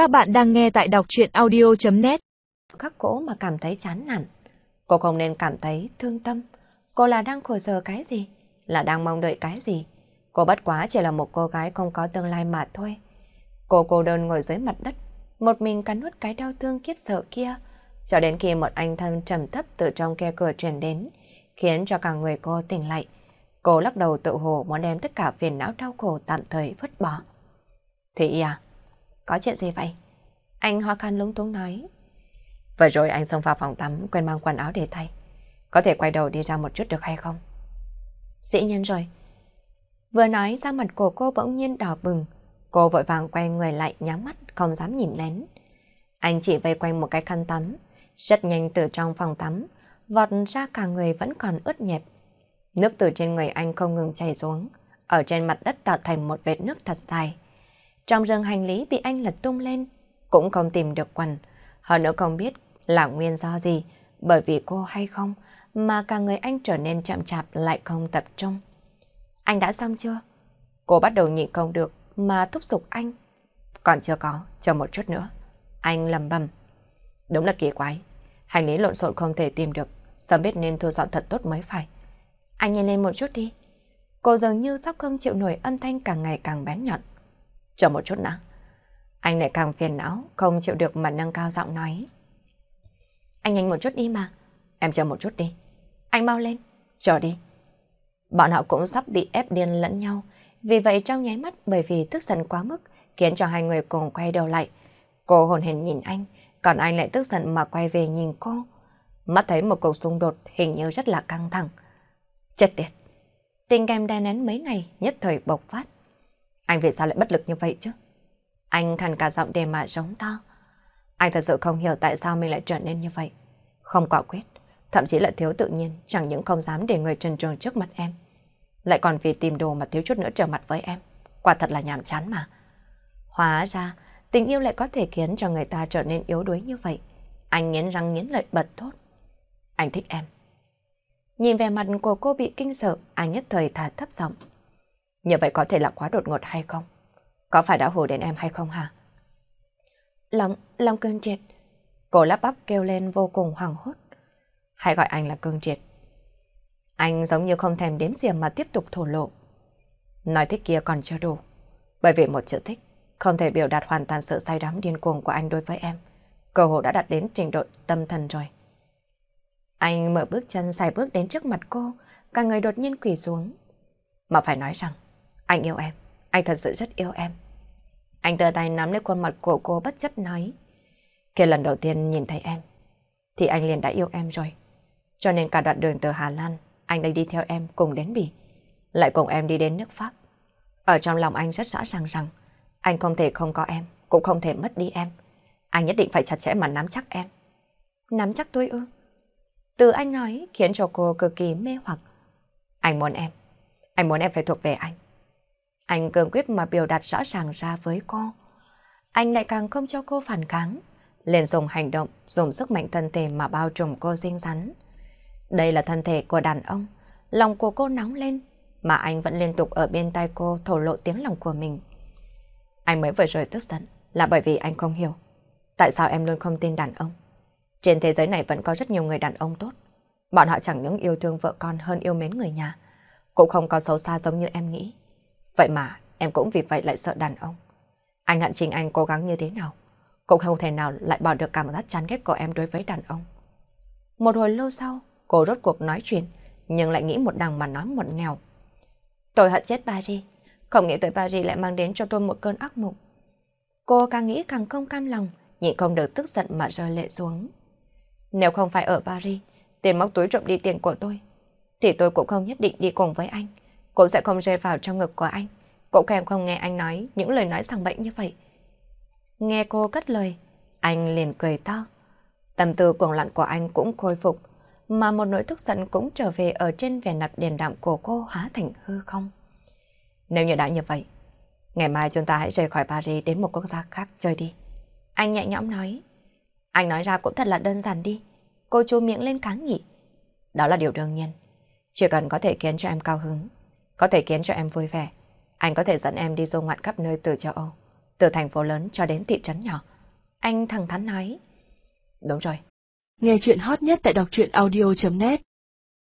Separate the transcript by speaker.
Speaker 1: Các bạn đang nghe tại đọc chuyện audio.net
Speaker 2: Các cô mà cảm thấy chán nản. Cô không nên cảm thấy thương tâm. Cô là đang khổ sở cái gì? Là đang mong đợi cái gì? Cô bất quá chỉ là một cô gái không có tương lai mà thôi. Cô cô đơn ngồi dưới mặt đất, một mình cắn nuốt cái đau thương kiếp sợ kia, cho đến khi một anh thân trầm thấp từ trong khe cửa truyền đến, khiến cho cả người cô tỉnh lại. Cô lắc đầu tự hồ muốn đem tất cả phiền não đau khổ tạm thời vứt bỏ. Thủy à, có chuyện gì vậy? Anh hoa khăn lúng túng nói. Vừa rồi anh xông vào phòng tắm quên mang quần áo để thay. Có thể quay đầu đi ra một chút được hay không? Dĩ nhiên rồi. Vừa nói ra mặt của cô bỗng nhiên đỏ bừng. Cô vội vàng quay người lại nhắm mắt không dám nhìn lén. Anh chỉ vây quanh một cái khăn tắm. Rất nhanh từ trong phòng tắm. Vọt ra cả người vẫn còn ướt nhẹp. Nước từ trên người anh không ngừng chảy xuống. Ở trên mặt đất tạo thành một vệt nước thật dài. Trong rừng hành lý bị anh lật tung lên, cũng không tìm được quần. Hơn nữa không biết là nguyên do gì, bởi vì cô hay không, mà cả người anh trở nên chậm chạp lại không tập trung. Anh đã xong chưa? Cô bắt đầu nhịn không được mà thúc giục anh. Còn chưa có, chờ một chút nữa. Anh lầm bầm. Đúng là kỳ quái. Hành lý lộn xộn không thể tìm được. Sớm biết nên thu dọn thật tốt mới phải. Anh nhìn lên một chút đi. Cô dường như sắp không chịu nổi âm thanh càng ngày càng bén nhọn. Chờ một chút nào. Anh lại càng phiền não, không chịu được mà nâng cao giọng nói. Anh nhanh một chút đi mà. Em chờ một chút đi. Anh mau lên. Chờ đi. Bọn họ cũng sắp bị ép điên lẫn nhau. Vì vậy trong nháy mắt bởi vì tức giận quá mức khiến cho hai người cùng quay đầu lại. Cô hồn hển nhìn anh, còn anh lại tức giận mà quay về nhìn cô. Mắt thấy một cuộc xung đột hình như rất là căng thẳng. Chết tiệt. Tình cảm đè nén mấy ngày nhất thời bộc phát. Anh vì sao lại bất lực như vậy chứ? Anh khàn cả giọng để mà giống to. Anh thật sự không hiểu tại sao mình lại trở nên như vậy. Không quả quyết, thậm chí là thiếu tự nhiên, chẳng những không dám để người trần truồng trước mặt em. Lại còn vì tìm đồ mà thiếu chút nữa trở mặt với em. Quả thật là nhàm chán mà. Hóa ra, tình yêu lại có thể khiến cho người ta trở nên yếu đuối như vậy. Anh nghiến răng nghiến lợi bật thốt. Anh thích em. Nhìn về mặt của cô bị kinh sợ, anh nhất thời thả thấp giọng. Như vậy có thể là quá đột ngột hay không? Có phải đã hù đến em hay không hả? Lòng, lòng cơn triệt. Cô lắp bắp kêu lên vô cùng hoảng hốt. Hãy gọi anh là cơn triệt. Anh giống như không thèm đếm xỉa mà tiếp tục thổ lộ. Nói thích kia còn chưa đủ. Bởi vì một chữ thích không thể biểu đạt hoàn toàn sự say đắm điên cuồng của anh đối với em. Cơ hội đã đạt đến trình độ tâm thần rồi. Anh mở bước chân dài bước đến trước mặt cô, cả người đột nhiên quỳ xuống. Mà phải nói rằng, anh yêu em, anh thật sự rất yêu em. Anh tờ tay nắm lấy khuôn mặt của cô bất chấp nói. Khi lần đầu tiên nhìn thấy em, thì anh liền đã yêu em rồi. Cho nên cả đoạn đường từ Hà Lan, anh đã đi theo em cùng đến Bỉ. Lại cùng em đi đến nước Pháp. Ở trong lòng anh rất rõ ràng rằng, anh không thể không có em, cũng không thể mất đi em. Anh nhất định phải chặt chẽ mà nắm chắc em. Nắm chắc tôi ư? Từ anh nói khiến cho cô cực kỳ mê hoặc. Anh muốn em. Anh muốn em phải thuộc về anh. Anh cường quyết mà biểu đạt rõ ràng ra với cô. Anh lại càng không cho cô phản kháng. Liền dùng hành động, dùng sức mạnh thân thể mà bao trùm cô xinh xắn. Đây là thân thể của đàn ông. Lòng của cô nóng lên, mà anh vẫn liên tục ở bên tai cô thổ lộ tiếng lòng của mình. Anh mới vừa rồi tức giận là bởi vì anh không hiểu. Tại sao em luôn không tin đàn ông? Trên thế giới này vẫn có rất nhiều người đàn ông tốt. Bọn họ chẳng những yêu thương vợ con hơn yêu mến người nhà. Cũng không có xấu xa giống như em nghĩ. Vậy mà em cũng vì vậy lại sợ đàn ông. Anh hận Trình Anh cố gắng như thế nào, cũng không thể nào lại bỏ được cảm giác chán ghét của em đối với đàn ông. Một hồi lâu sau, cô rốt cuộc nói chuyện, nhưng lại nghĩ một đằng mà nói một nẻo. Tôi hận chết Paris, không nghĩ tới Paris lại mang đến cho tôi một cơn ác mộng. Cô càng nghĩ càng không cam lòng, nhịn không được tức giận mà rơi lệ xuống. Nếu không phải ở Paris, tiền móc túi trộm đi tiền của tôi, thì tôi cũng không nhất định đi cùng với anh. Cũng sẽ không rơi vào trong ngực của anh. Cũng kèm không nghe anh nói những lời nói sang bệnh như vậy. Nghe cô cất lời, anh liền cười to. Tâm tư cuồng loạn của anh cũng khôi phục, mà một nỗi tức giận cũng trở về ở trên vẻ mặt điền đạm của cô hóa thành hư không. Nếu như đã như vậy, ngày mai chúng ta hãy rời khỏi Paris đến một quốc gia khác chơi đi. Anh nhẹ nhõm nói. Anh nói ra cũng thật là đơn giản đi. Cô chú miệng lên kháng nghị. Đó là điều đương nhiên. Chỉ cần có thể khiến cho em cao hứng, có thể khiến cho em vui vẻ, anh có thể dẫn em đi du ngoạn khắp nơi từ châu Âu, từ thành phố lớn cho đến thị trấn nhỏ. Anh thẳng thắn nói. Đúng rồi.
Speaker 1: Nghe chuyện hot nhất tại đọc truyện audio.net